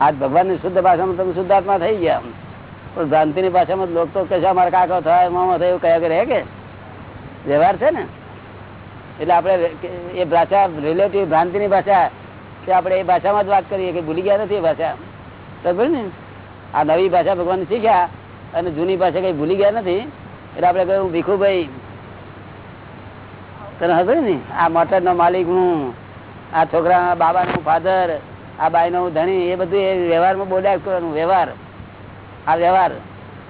આજ ભગવાનની શુદ્ધ ભાષામાં તમે શુદ્ધાત્મા થઈ ગયા. પણ ભ્રાંતિની ભાષામાં લોકો તો કે છે કાકો થાય, મામા થાય, એવું કયા કરે કે? વ્યવહાર છે ને? એટલે આપણે એ ભાષા રિલેટિવ ભ્રાંતિની ભાષા કે આપણે એ ભાષામાં જ વાત કરીએ કે ભૂલી ગયા નથી એ ભાષા? બરાબર ને? આ નવી ભાષા ભગવાન શીખ્યા અને જૂની ભાષા કઈ ભૂલી ગયા નથી? એટલે આપણે કહ્યું ભીખુભાઈ. તને ખબર ને? આ મોટર નો માલિક હું, આ છોકરા બાબા નું ફાધર આ બાઈ નો ધણી એ બધું એ વ્યવહારમાં બોલ્યા કરવાનું વ્યવહાર આ વ્યવહાર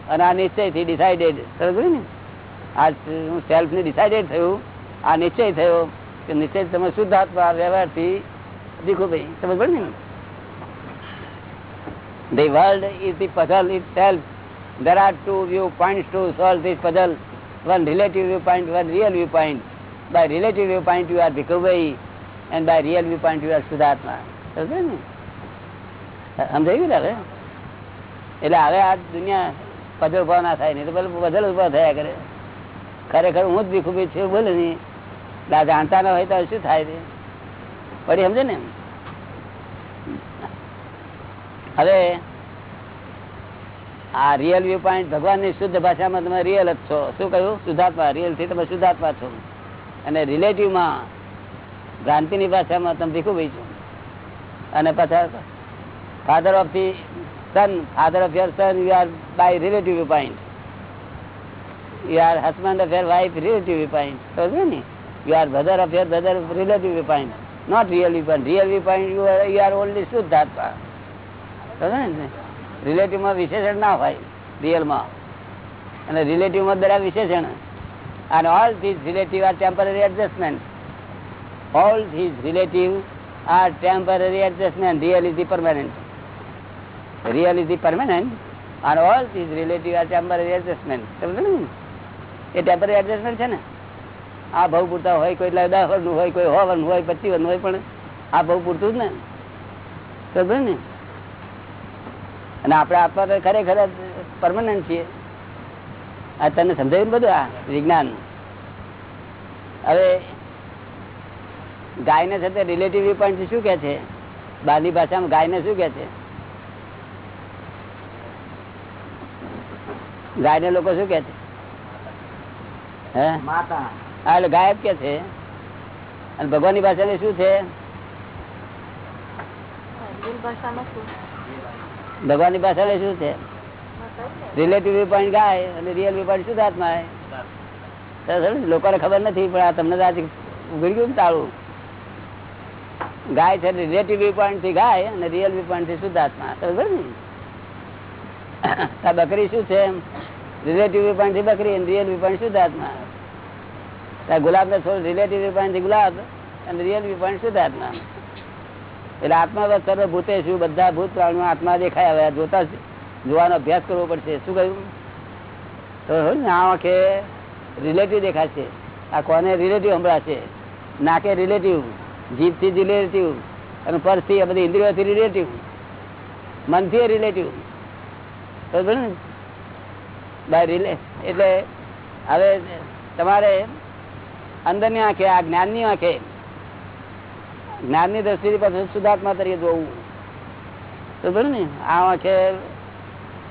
અને આ નિશ્ચયથી ડિસાઇડેડ સમજ ને આ હું સેલ્ફની ડિસાઇડેડ થયું આ નિશ્ચય થયો કે નિશ્ચય તમે શુદ્ધ આત્મા વ્યવહારથી દીખો ભાઈ સમજ પડે ને The world is the puzzle itself. There are two viewpoints to solve this puzzle. One relative viewpoint, one real viewpoint. By relative viewpoint you are Bhikkhuvai and by real viewpoint you are Sudatma. સમજાય ને સમજાયું ને? એટલે હવે આ દુનિયા પધલ ઊભા ના થાય, નહીં તો પેલું પઝલ ઊભા થયા કરે. ખરેખર હું જ ભીખુભાઈ છું, બોલે નહીં. એટલે જાણતા ના હોય તો શું થાય છે પડી સમજે ને? હવે આ રિયલ વ્યૂ પોઈન્ટ ભગવાનની શુદ્ધ ભાષામાં તમે રિયલ જ છો. શું કહ્યું? શુદ્ધાત્મા. રિયલથી તમે શુદ્ધાત્મા છો. અને રિલેટિવમાં ભ્રાંતિની ભાષામાં તમે ભીખુભાઈ છો. અને પાછા father of the son father of your son you are by relative point you are husband of your wife relative point સમજો ને? You are brother of your brother relative point not real point real point you are you are only શુદ્ધાત્મા. રિલેટિવમાં વિશેષણ ના હોય રિયલમાં અને રિલેટિવમાં દરેક વિશેષણ. અને all these relative are temporary adjustment all these relative adjustment real is the permanent real is the permanent અને all these relative are temporary adjustment સમજો ને? એ ટેમ્પરરી એડજસ્ટમેન્ટ છે ને? આ ભાવ પૂરતા હોય, કોઈ દસ વર્ષનું હોય, કોઈ સો વર્ષનું હોય પચીસ વર્ષનું હોય, પણ આ ભાવ પૂરતું જ ને? સમજો ને? અને આપણે આપવા ખરેખર પરમાનન્ટ છીએ. આ તને સમજાવ્યું બધું આ વિજ્ઞાન હવે ગાયને સાથે રિલેટિવ પોઈન્ટ શું કે છે? બહારની ભાષામાં ગાયને શું કે છે? ગાયને લોકો શું કે છે? હે? માતા. હા એટલે ગાય જ કે છે. અને ભગવાનની ભાષામાં શું છે? ભગવાનની ભાષામાં શું છે? રિલેટિવ પોઈન્ટ ગાય અને રિયલ પોઈન્ટ શું હાથમાં શુદ્ધાત્મા લોકોને ખબર નથી પણ આ તમને આજે ઉઘડી ગયું તારું તાળું. ગાય છે રિલેટિવ વ્યૂપોઈન્ટથી ગાય અને રિયલ વ્યૂપોઈન્ટથી શુદ્ધાત્મા. બરાબર ને? બકરી શું છે રિલેટિવ વ્યૂપોઈન્ટથી બકરી અને રિયલ વ્યૂપોઈન્ટ શુદ્ધાત્મા. ગુલાબ ને થોડું રિલેટિવ વ્યૂપોઈન્ટથી ગુલાબ અને રિયલ વ્યૂપોઈન્ટ શુદ્ધાત્મા. એટલે આત્મા સર્વ ભૂતે શું બધા ભૂત પ્રાણીઓ આત્મા દેખાય. હવે જોતા જોવાનો અભ્યાસ કરવો પડશે. શું કહ્યું? તો ને આંખે રિલેટિવ દેખાશે. આ કોને રિલેટિવ સંભળાશે? નાકે રિલેટિવ જીભથી રિલેટિવ અને પરથી આ બધી ઇન્દ્રિયોથી રિલેટિવ મનથી રિલેટિવ બરાબર ને? બાય રિલે એટલે હવે તમારે અંદરની આંખે, આ જ્ઞાનની આંખે, જ્ઞાનની દ્રષ્ટિથી પાછું શુદ્ધાત્મા તરીકે જોવું. બરાબર ને? આ આંખે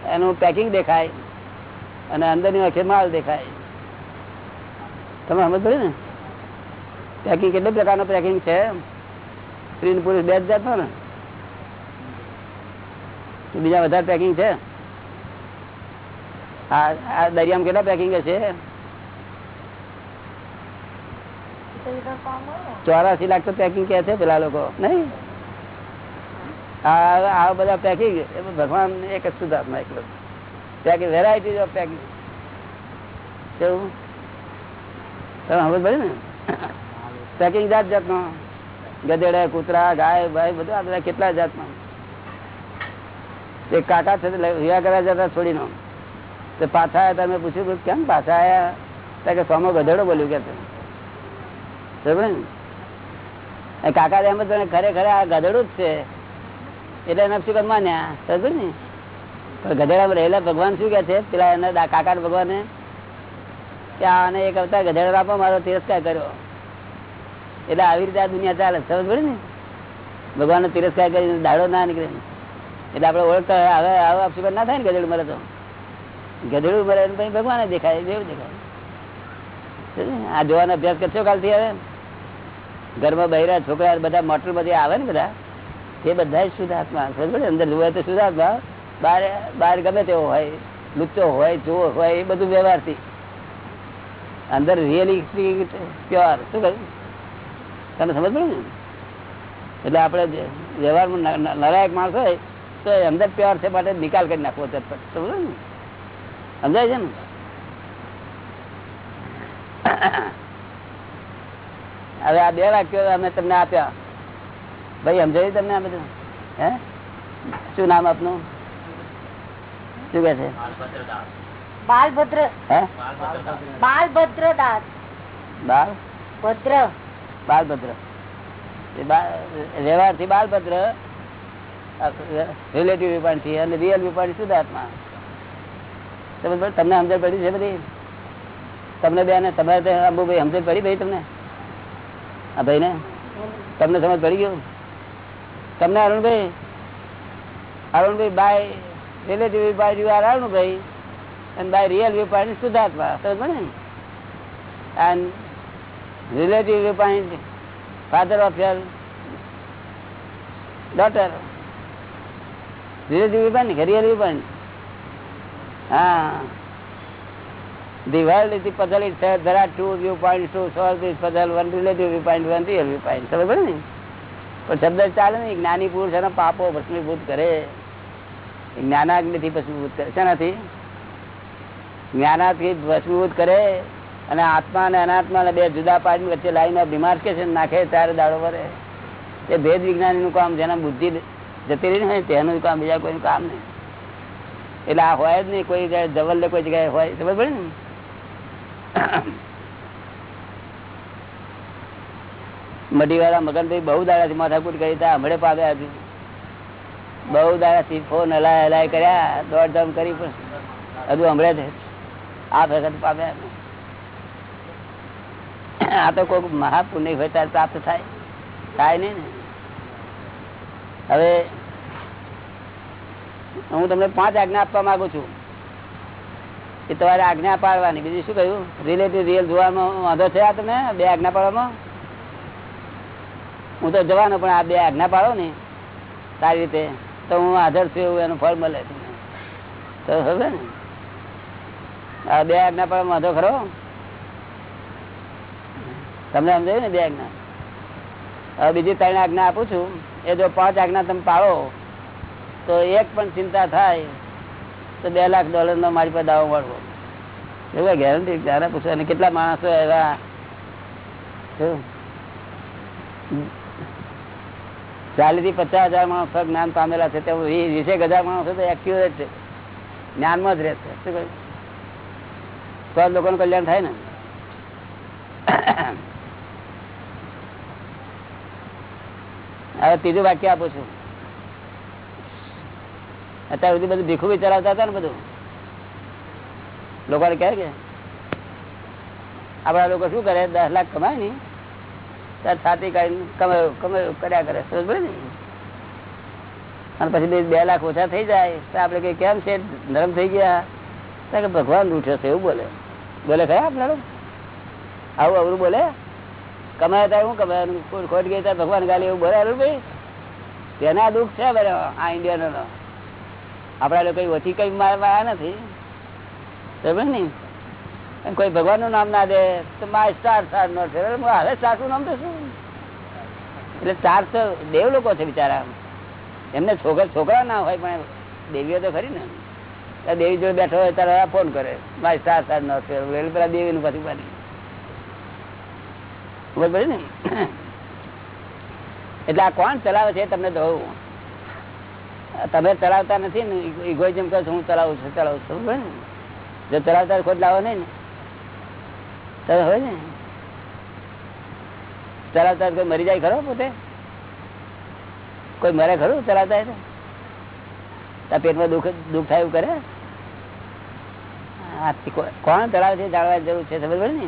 એનું પેકિંગ દેખાય અને અંદરની આંખે માલ દેખાય. તમે સમજ ને? પેકિંગ કેટલા પ્રકારનો પેકિંગ છે? સ્ત્રી ને પુરુષ બે જ જાતનો ને? કે બીજા વધારે પેકિંગ છે? આ આ દરિયામાં કેટલા પેકિંગ હશે? ચોરાસી લાખ તો પેકિંગ કે છે પેલા લોકો. નહીં? આ બધા પેકિંગ ભગવાન એક જ સુધાર્થમાં એકલો પેકિંગ વેરાયટી ઓફ પેકિંગ કેવું? તમે સમજ પડે ને? પેકિંગ જાત જાતનો. ગધેડા, કૂતરા, ગાય, ભાઈ, બધું બધા કેટલા જાતનો. એક કાકા છે હિયા કરવા જતા છોડીનો. તો પાછા આવ્યા તમે પૂછ્યું કેમ પાછા આવ્યા કે સોમો ગધેડો બોલ્યું કે કાકા એમ જ ખરેખર આ ગધેડું જ છે. એટલે એના શું માન્યા? સમજ ને? પણ ગધેડામાં રહેલા ભગવાન શું કે છે? પેલા એના કાકા ભગવાને કે આને એક અવતાર ગધેડા આપો, મારો તિરસ્કાર કર્યો. એટલે આવી રીતે આ દુનિયા ચાલે. સમજ પડે ને? ભગવાનનો તિરસ્કાર કરીને દાડો ના નીકળે. એટલે આપણે ઓળખતા હવે આવો આપસી ના થાય ને ગધેડું મરે તો? ગધેડું મરે પછી ભગવાન દેખાય, જેવું દેખાય. આ જોવાનો અભ્યાસ કરશો કાલથી હવે? ઘરમાં બહેરા, છોકરા, બધા મોટર બધી આવે ને બધા? તે બધા જ શુદ્ધાત્મા સમજ? અંદર જોવે તો શુદ્ધાત્મા બહાર બહાર ગમે તેવો હોય, લુચ્ચો હોય ચોર હોય, એ બધું વ્યવહારથી. અંદર રિયલી પ્યોર શું કહ્યું? તમે સમજ પડે ને? એટલે આપણે વ્યવહારમાં ન- ન- માણસ હોય તો અંદર પ્યોર છે માટે નિકાલ કરી નાખવો ચટપટ સમજો ને? સમજાય છે ને? હવે આ બે વાક્યો અમે તમને આપ્યા. ભાઈ સમજાયું તમને આ બધું? હે? શું નામ આપનું? શું કે છે? બાલભદ્ર. હે? બાલભદ્ર દાસ. બાળ ભદ્ર બાલભદ્ર વ્યવહારથી બાલભદ્ર રિલેટિવ વિપાણથી અને રિયલ વિપાણી શુદ્ધાત્મા તમને સમજણ પડી છે બધી? તમને બે ને, તમારે અંબુભાઈ સમજણ પડી ભાઈ તમને? આ ભાઈ ને તમને સમજ પડી ગયું? તમને અરુણભાઈ? અરુણભાઈ બાય રિલેટિવ વેપારી યુ આર અરુણભાઈ, અને બાય રિયલ વેપારી શુદ્ધાત્મા. સમજ ને? And relative viewpoint, father of your daughter. Relative viewpoint, કે real viewpoint. Ah. The world is the puzzle itself. There are two viewpoints to solve this puzzle. One relative viewpoint, one real viewpoint. સમજ પડી ને? પણ શબ્દ ચાલે ને જ્ઞાની પુરુષ એના પાપો ભસ્મીભૂત કરે જ્ઞાનાગ્નિથી ભસ્મીભૂત કરે શેનાથી જ્ઞાનાથી ભસ્મીભૂત કરે અને આત્મા અને અનાત્મા બે જુદા પાડી વચ્ચે લાવીને બીમાર કે છે નાખે ત્યારે દાડો ભરે. એ ભેદ વિજ્ઞાની નું કામ, જેના બુદ્ધિ જતી રહી ને તેનું કામ, બીજા કોઈનું કામ નહીં. એટલે આ હોય જ નહીં, કોઈ જગ્યાએ જવલ ને કોઈ જગ્યાએ હોય, ખબર પડે ને? મઢીવાળા મગનભાઈ બહુ દાડાથી માથાકૂટ કરી હતા હમણે પાવ્યા હજુ બહુ દાડાથી ફોન હલાય હલાય કર્યા, દોડધામ કરી પણ હજુ હમણે જ. આ વખત પામ્યા આ તો કોઈ મહાપુણ્ય હોય ત્યારે પ્રાપ્ત થાય. થાય નહીં ને. હવે હું તમને પાંચ આજ્ઞા આપવા માંગુ છું. એ તમારે આજ્ઞા પાડવાની. બીજું શું કહ્યું? રિલેટિવ રિયલ જોવામાં વાંધો આ તમે બે આજ્ઞા પાડવામાં? હું તો જવાનો, પણ આ બે આજ્ઞા પાડો ને. સારી રીતે. તો હું હાજર છું એવું એનું ફળ મળે. તો હવે ને. આ બે આજ્ઞા પાડવામાં વાંધો ખરો? તમને સમજાયું ને બે આજ્ઞા? હવે બીજી ત્રણ આજ્ઞા આપું છું. એ જો પાંચ આજ્ઞા તમે પાડો તો એક પણ ચિંતા થાય, તો બે લાખ ડોલરનો મારી પર દાવો મળવો. એવું ગેરંટી ત્યારે પૂછો. અને કેટલા માણસો એવા? ચાલીસથી પચાસ હજાર માણસો જ્ઞાન પામેલા છે. તે વીસેક હજાર માણસો તો એક્યુરેટ છે. જ્ઞાનમાં જ રહેશે. શું કહ્યું? તો લોકોનું કલ્યાણ થાય ને. હવે ત્રીજું વાક્ય આપું છું. અત્યાર સુધી બધું ભીખું બી ચલાવતા હતા ને બધું. લોકોને કહે કે આપડા લોકો શું કરે? દસ લાખ કમાય ને. ત્યારે છાતી કાઢીને કર્યા કરે. સમજ ને? અને પછી બે- લાખ ઓછા થઈ જાય. તો આપણે કઈ કેમ છે? નરમ થઈ ગયા. તો કે ભગવાન રૂઠ્યો છે, એવું બોલે. બોલે ખરા આપણા? આવું અવરું બોલે? કમાયા ત્યારે શું કમાયા ખોટ ગઈ ત્યારે ભગવાન ગાલી એવું બરાબર ભાઈ? તેના દુઃખ છે બરાબર આ ઇન્ડિયાનો આપણા લોકો ઓછી કઈ મારવા નથી. સમજ ને? કોઈ ભગવાનનું નામ ના દે, તો માય સ્ટાર સ્ટાર નો છે. હવે સ્ટારનું નામ તો શું? એટલે સ્ટાર તો દેવ લોકો છે બિચારા. એમને છોકરા છોકરા ના હોય, પણ દેવીઓ તો ખરી ને. દેવી જોડે બેઠો હોય, ત્યારે ફોન કરે. માય સ્ટાર સ્ટાર નો છે. પેલા દેવી નું પછી. બની ખબર પડી ને? એટલે આ કોણ ચલાવે છે તમને દઉં તમે ચલાવતા નથી ને ઇગોઇઝમ કહો હું ચલાવું છું ચલાવું છું, ખબર જો ચલાવતા ખોટ લાવો નહીં ને. હોય ને? ચલાવતા કોઈ મરી જાય ખરો પોતે? કોઈ મરે ખરું ચલાવતા તો? પેટમાં દુઃખ દુઃખ થાય એવું કરે? કોણ ચલાવે છે જાણવા જરૂર છે સમજ પડે ને?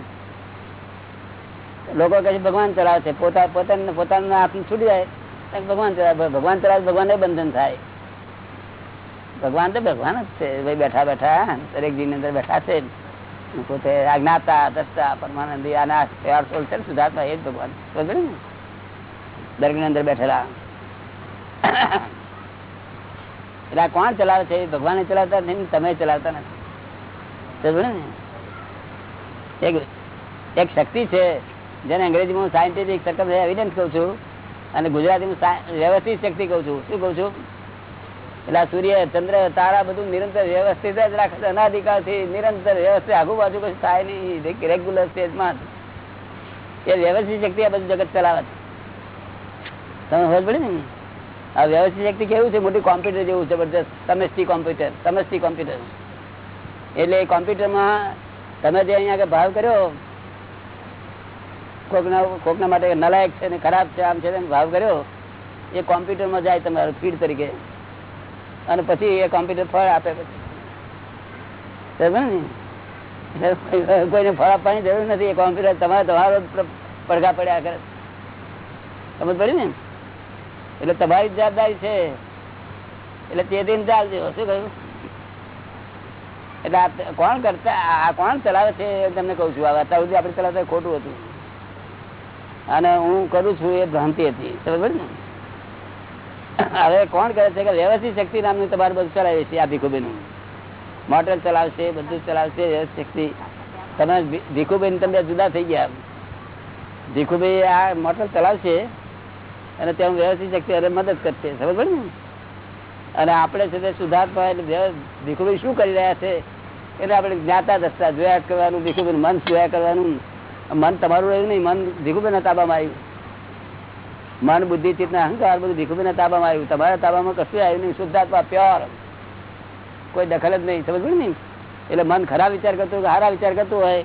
લોકો કહે છે, ભગવાન ચલાવશે. પોતા, પોતાને, પોતાનું હાથ છૂટી જાય ભગવાન ચલાવે. ભગવાન ચલાવે ભગવાન બંધન થાય. ભગવાન તો ભગવાન જ છે. ભાઈ બેઠા બેઠા દરેક જીવ અંદર બેઠા છે. પોતે આજ્ઞાતા, દસતા, પરમાનંદી આના છે ને એ જ ભગવાન. સમજે ને? દરેક અંદર બેઠેલા. એટલે આ કોણ ચલાવે છે? ભગવાન ચલાવતા નહીં તમે ચલાવતા નથી. સમજે ને? એક શક્તિ છે. જેને અંગ્રેજીમાં હું સાયન્ટિફિક સર્કમ એવિડન્સ કહું છું અને ગુજરાતીમાં વ્યવસ્થિત શક્તિ કહું છું. શું કહું છું? એટલે સૂર્ય, ચંદ્ર, તારા બધું નિરંતર વ્યવસ્થિત જ રાખે છે. અનાધિકાળથી નિરંતર વ્યવસ્થિત. આગુ બાજુ કશું થાય નહીં. રેગ્યુલર સ્ટેજમાં એ વ્યવસ્થિત શક્તિ આ બધું જગત ચલાવે છે. તમે ખબર પડી ને? આ વ્યવસ્થિત શક્તિ કેવું છે? મોટી કોમ્પ્યુટર જેવું જબરજસ્ત. સમષ્ટિ કોમ્પ્યુટર તમસ્તી કોમ્પ્યુટર એટલે એ કોમ્પ્યુટરમાં તમે જે અહીંયા આગળ ભાવ કર્યો કોકના કોકના માટે નલાયક છે ને ખરાબ છે, આમ છે ભાવ કર્યો, એ કોમ્પ્યુટરમાં જાય તમારું ફીડ તરીકે. અને પછી એ કોમ્પ્યુટર ફળ આપે પછી. કોઈને ફળ આપવાની જરૂર નથી, એ કોમ્પ્યુટર તમારે તમારો પડઘા પડ્યા કરે. સમજ પડી ને? એટલે તમારી જવાબદારી છે. એટલે તે દિન ચાલજો. શું કહ્યું? એટલે કોણ કરતા આ કોણ ચલાવે છે તમને કઉ છું. આ અત્યાર સુધી આપણે ચલાવતા ખોટું હતું. અને હું કરું છું એ ભ્રાંતિ હતી. સમજ ને? હવે કોણ કરે છે કે વ્યવસ્થિત શક્તિ નામની તમારે બધું ચલાવે છે આ ભીખુબેન મોટર ચલાવશે, બધું ચલાવશે, વ્યવસ્થિત શક્તિ. તમે ભીખુબેન તમે જુદા થઈ ગયા. ભીખુભાઈ આ મોટર ચલાવશે અને ત્યાં વ્યવસ્થિત શક્તિ અરે મદદ કરશે. સમજ પડી ને? અને આપણે છે તે સુધાર્થમાં એટલે ભીખુભાઈ શું કરી રહ્યા છે? એટલે આપણે જ્ઞાતા દસતા જોયા કરવાનું ભીખુભાઈ મન જોયા કરવાનું. મન તમારું રહ્યું નહીં, મન ભીખુભાઈના તાબામાં આવ્યું. મન, બુદ્ધિ, ચિત્ત અહંકાર બધું ભીખુભાઈના તાબામાં આવ્યું. તમારા તાબામાં કશું આવ્યું નહીં, શુદ્ધાત્મા પ્યોર કોઈ દખલ જ નહીં સમજ નહીં? એટલે મન ખરાબ વિચાર કરતું કે સારા વિચાર કરતું હોય,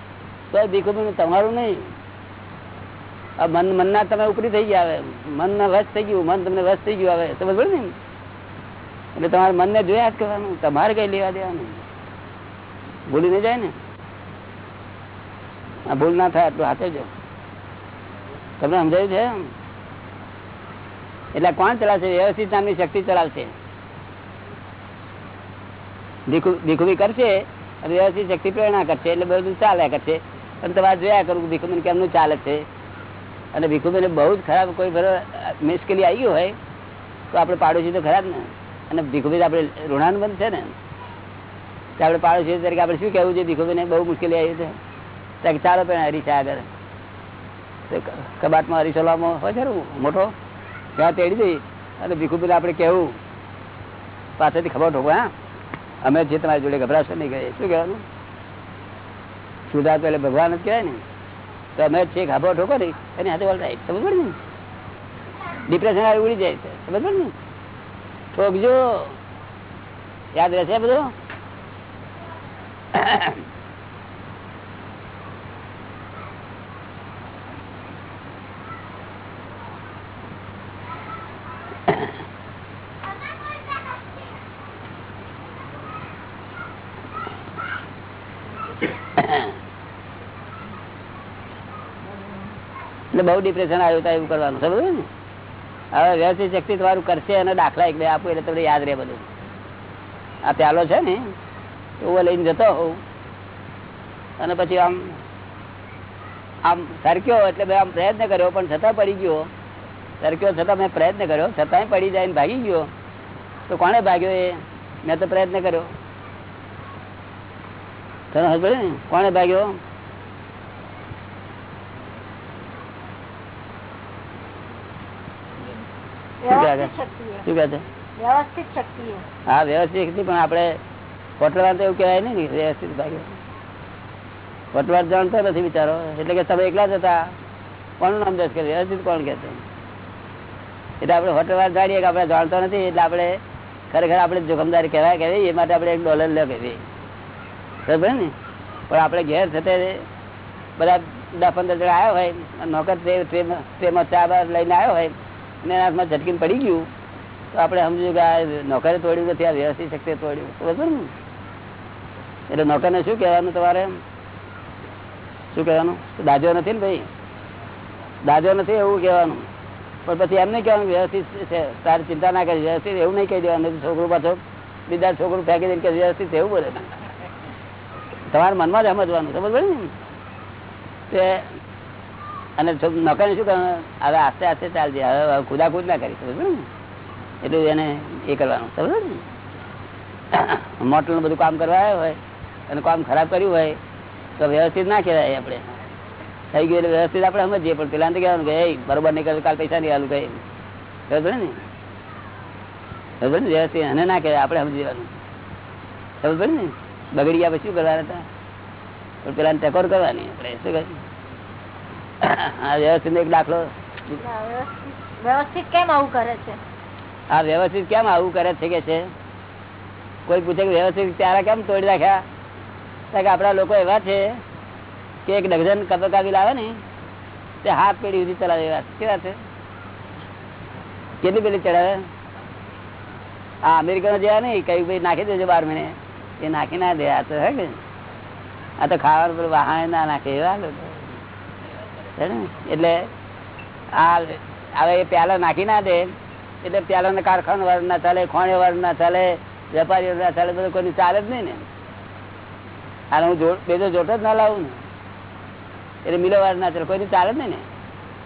તો ભીખુભાઈ તમારું નહીં. આ મન, મનના તમે ઉપરી થઈ ગયા હવે. મનના વશ થઈ ગયું, મન તમને વશ થઈ ગયું હવે. સમજ પડે ને એટલે તમારે મનને જોયા જ કરવાનું. તમારે કઈ લેવા દેવાનું. ભૂલી ન જાય ને? આ ભૂલ ના થાય એટલું હાથે જ તમને સમજાયું છે એટલે કોણ ચલાવશે? વ્યવસ્થિત નામની શક્તિ ચલાવશે. ભીખુ- ભીખુભી કરશે, અને વ્યવસ્થિત શક્તિ પ્રેરણા કરશે, એટલે બધું ચાલ્યા કરશે. અને તમારે જોયા કરું ભીખુબેન કેમનું ચાલે છે? અને ભીખુબેન બહુ જ ખરાબ કોઈ મુશ્કેલી આવી હોય, તો આપણે પાડોશી તો ખરાબ ને. અને ભીખુબેન આપણે ઋણાનુબંધ છે ને. આપણે પાડોશી તરીકે આપણે શું કહેવું છે? ભીખુબેન બહુ મુશ્કેલી આવી છે. ચાલો પેલા હરીશ આગળ કબાટમાં લાવવાનો હોય છે મોટો? ત્યાં તેડી દઈ અને ભીખુબેન આપણે કહેવું પાછળથી ખબર ઠોકો હા? અમે જે તમારી જોડે ગભરાશો નહીં કહે શું કહેવાનું? સુધા તો એટલે ભગવાન જ કહેવાય ને. તો અમે છે ખબર ઠોકો નહીં એની હાથે વળતા સમજ પડે ને? ડિપ્રેશન આવી ઉડી જાય છે. સમજ પડે ને? ઠોકજો. યાદ રહેશે બધું? એટલે બહુ ડિપ્રેશન આવ્યું એવું કરવાનું સમજ ને? હવે વ્યવસ્થિત શક્તિ તમારું કરશે અને દાખલા એક બે આપું એટલે તમને યાદ રહે બધું. આ પ્યાલો છે ને તો લઈને જતો હોઉં. અને પછી આમ આમ સરક્યો એટલે મેં આમ પ્રયત્ન કર્યો, પણ છતાં પડી ગયો. સરક્યો છતાં મેં પ્રયત્ન કર્યો, છતાંય પડી જાય ને ભાગી ગયો. તો કોણે ભાગ્યો એ? મેં તો પ્રયત્ન કર્યો. તને ખબર કોણે ભાગ્યો વ્યવસ્થિત શક્તિ એ. શું કહે છે. હા વ્યવસ્થિત શક્તિ પણ આપણે કોટવાર તો એવું કહેવાય ને વ્યવસ્થિત ભાગે કોટવાર જાણતો નથી બિચારો એટલે કે તમે એકલા જ હતા. કોનું નામ દસ કે વ્યવસ્થિત કોણ કે એટલે આપણે હોટલવાર જાણીએ કે આપણે જાણતો નથી એટલે આપણે ખરેખર આપણે જોખમદારી કહેવાય કહેવાય એ માટે આપણે એક ડોલર લે કહેવી બરાબર ને? પણ આપણે ઘેર થતે બધા દસ પંદર જણા આવ્યો હોય નોકર ટ્રે- ટ્રેમાં ટ્રેમાં ચા લઈને આવ્યો હોય એના હાથમાં ઝટકીને પડી ગયું, તો આપણે સમજ્યું કે આ નોકરે તોડ્યું નથી, આ વ્યવસ્થિત શક્તિએ તોડ્યું. બરોબર ને એટલે નોકરને શું કહેવાનું તમારે? શું કહેવાનું? દાજો નથી ને ભાઈ? દાજો નથી એવું કહેવાનું. પણ પછી એમ નહીં કહેવાનું, વ્યવસ્થિત છે તારી ચિંતા ના કરી વ્યવસ્થિત એવું નહીં કહી દેવાનું. છોકરું પાછો બીજા છોકરું ફેંકી દઈને કે વ્યવસ્થિત એવું બોલે. તમારા મનમાં જ સમજવાનું સમજ પડે ને અને નોકર શું કરવાનું? હવે આસ્તે આસ્તે ચાલજે. હવે ખુદાખુદ ના કરી સમજ ને? એટલું એને એ કરવાનું સમજ ને? મોટલનું બધું કામ કરવા આવ્યો હોય અને કામ ખરાબ કર્યું હોય તો વ્યવસ્થિત ના કહેવાય આપણે. થઈ ગયું એટલે વ્યવસ્થિત આપણે સમજીએ. પણ પેલા કહેવાનું કે "એ, બરોબર નહીં કાલ પૈસા નહીં આલું કઈ. સમજ ને? પડે ને? વ્યવસ્થિત એને ના કહેવાય આપણે સમજી દેવાનું સમજ ને? બગડી ગયા પછી શું કરવાના હતા? પેલા ટકોર કરવાની આપણે શું આ વ્યવસ્થિત એક દાખલો. વ્યવસ્થિત કેમ આવું કરે છે? આ વ્યવસ્થિત કેમ આવું કરે છે કે છે? કોઈ પૂછે કે વ્યવસ્થિત ત્યારે કેમ તોડી રાખ્યા કે આપણા લોકો એવા છે કે એક ડઝન કબકાબી લાવે ને તે હાથ પેઢી સુધી ચલાવે એવા. કેવા છે? કેટલી પેલી ચડાવે? આ અમેરિકનો જેવા નહીં કઈ ભાઈ નાખી દેજો બાર મહિને. એ નાખી ના દે આ તો હે કે. આ તો ખાવાનું પેલું વાહન ના નાખે એવા લોકો? એટલે આ હવે એ પ્યાલા નાખી ના દે. એટલે પ્યાલા કારખાન વાર ના ચાલે ખોણે વાર ના ચાલે વેપારી ના ચાલે, બધું કોઈ ચાલે જ નહીં ને. અને હું બેજો જોટ જ ના લાવું ને. એટલે મિલો વાર ના ચાલે, કોઈની ચાલે જ નહીં ને.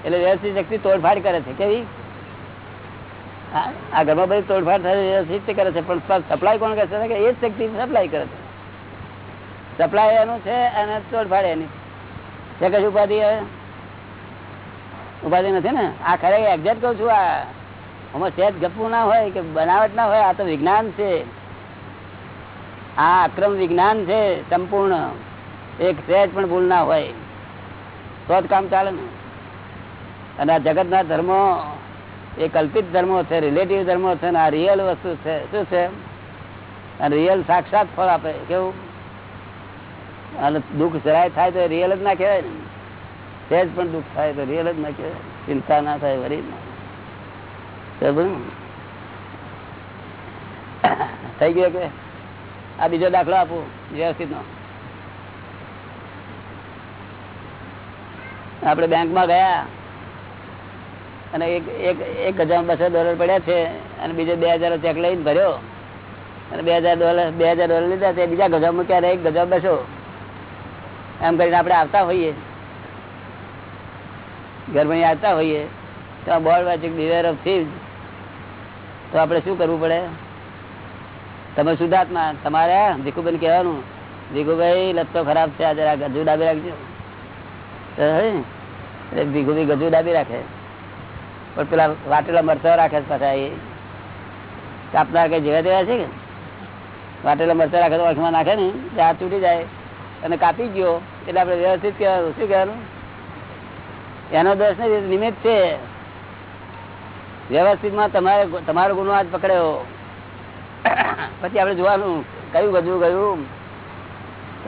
એટલે વ્યવસ્થિત શક્તિ તોડફાડ કરે છે, કેવી? આ ઘરમાં બધી તોડફાડ થાય, વ્યવસ્થિત કરે છે, પણ સપ્લાય કોણ કરે છે કે એ જ શક્તિ સપ્લાય કરે છે. સપ્લાય એનું છે અને તોડફાડ એની. છે કશું ઉપાધિ ઉપાધિ નથી ને? આ ખરેખર એક્ઝેક્ટ કઉ છું આમાં સેજ ગપવું ના હોય કે બનાવટ ના હોય, આ તો વિજ્ઞાન છે. આ અક્રમ વિજ્ઞાન છે, સંપૂર્ણ. એક સહેજ પણ ભૂલ ના હોય. તો જ કામ ચાલે ને. અને આ જગતના ધર્મો, એ કલ્પિત ધર્મો છે રિલેટિવ ધર્મો છે ને આ રિયલ વસ્તુ છે. શું છે? અને રિયલ સાક્ષાત ફળ આપે. કેવું? અને દુઃખ જરાય થાય તો રિયલ જ ના કહેવાય ને. સહેજ પણ દુઃખ થાય તો રિયલ જ ના કે ચિંતા ના થાય વરી? થઈ ગયો કે આ બીજો દાખલો આપો વ્યવસ્થિત નો આપણે બેંકમાં ગયા અને એક એક એક હજાર બસો ડોલર પડ્યા છે અને બીજો બે હજાર ચેક લઈને ભર્યો. અને બે હજાર ડોલર, બે હજાર ડોલર લીધા તે બીજા ગજા મૂક્યા એક ગજા બેસો? એમ કરીને આપણે આવતા હોઈએ. ઘરમાં આવતા હોઈએ, તો બોર્ડ વાંચે બિવેર ઓફ થીવ્સ તો આપણે શું કરવું પડે? તમે શુદ્ધાત્મા, તમારે ભીખુબેન કહેવાનું, ભીખુભાઈ લત્તો ખરાબ છે, આજે આ ગજુ ડાબી રાખજો. ભીખુભાઈ ગજુ ડાબી રાખે. પણ પેલા વાટેલા મરચા રાખે પાછા એ. કાપનાર કઈ જેવા તેવા છે કે? વાટેલા મરચા રાખે તો આંખમાં નાખે ને હાથ તૂટી જાય. અને કાપી ગયો, એટલે આપણે વ્યવસ્થિત કહેવાનું. શું કહેવાનું? એનો દોષ નથી નિમિત્ત છે. વ્યવસ્થિતમાં તમારે તમારો ગુનો આજ પકડ્યો. પછી આપડે જોવાનું, કયું ગજવું ગયું?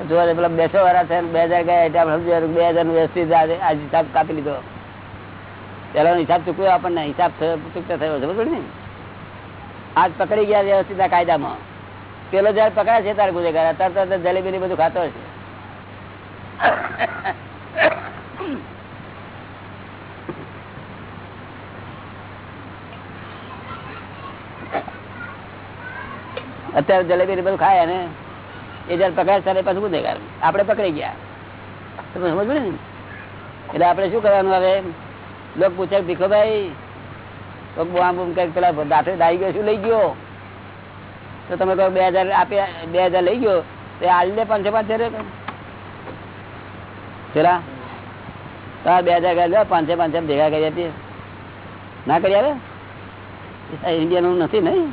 જોવા પેલા બેસો વાળા છે બે હજાર ગયા એટલે આપણે સમજ્યું બે હજારનું વ્યવસ્થિત આજ હિસાબ કાપી લીધો. પેલા હિસાબ ચૂક્યો આપણને, હિસાબ ચૂકતો થયો સમજ ને? આજ પકડી ગયા વ્યવસ્થિત આ કાયદામાં. પેલો જયારે પકડાય છે તારે ગુનેગાર તરત જલેબી બધું ખાતો હશે. અત્યારે જલેબી બધું ખાય ને, એ જયારે પકડાય ત્યારે પાછું ગુનેગાર આપણે પકડી ગયા. તમે સમજ ને? એટલે આપણે શું કરવાનું હવે? લોક પૂછે ભીખો ભાઈ તો આમ આમ પેલા દાંઠે દાઈ ગયો, શું લઈ ગયો? તો તમે કહો બે હજાર આપ્યા બે હજાર લઈ ગયો, તો આલી દે પાંચસો પાંચસો પેલા હા બે હજાર કરી પાંચસો પાંચસો ભેગા કરી આપીએ ના કરી આવે ઇન્ડિયાનું નથી નહીં?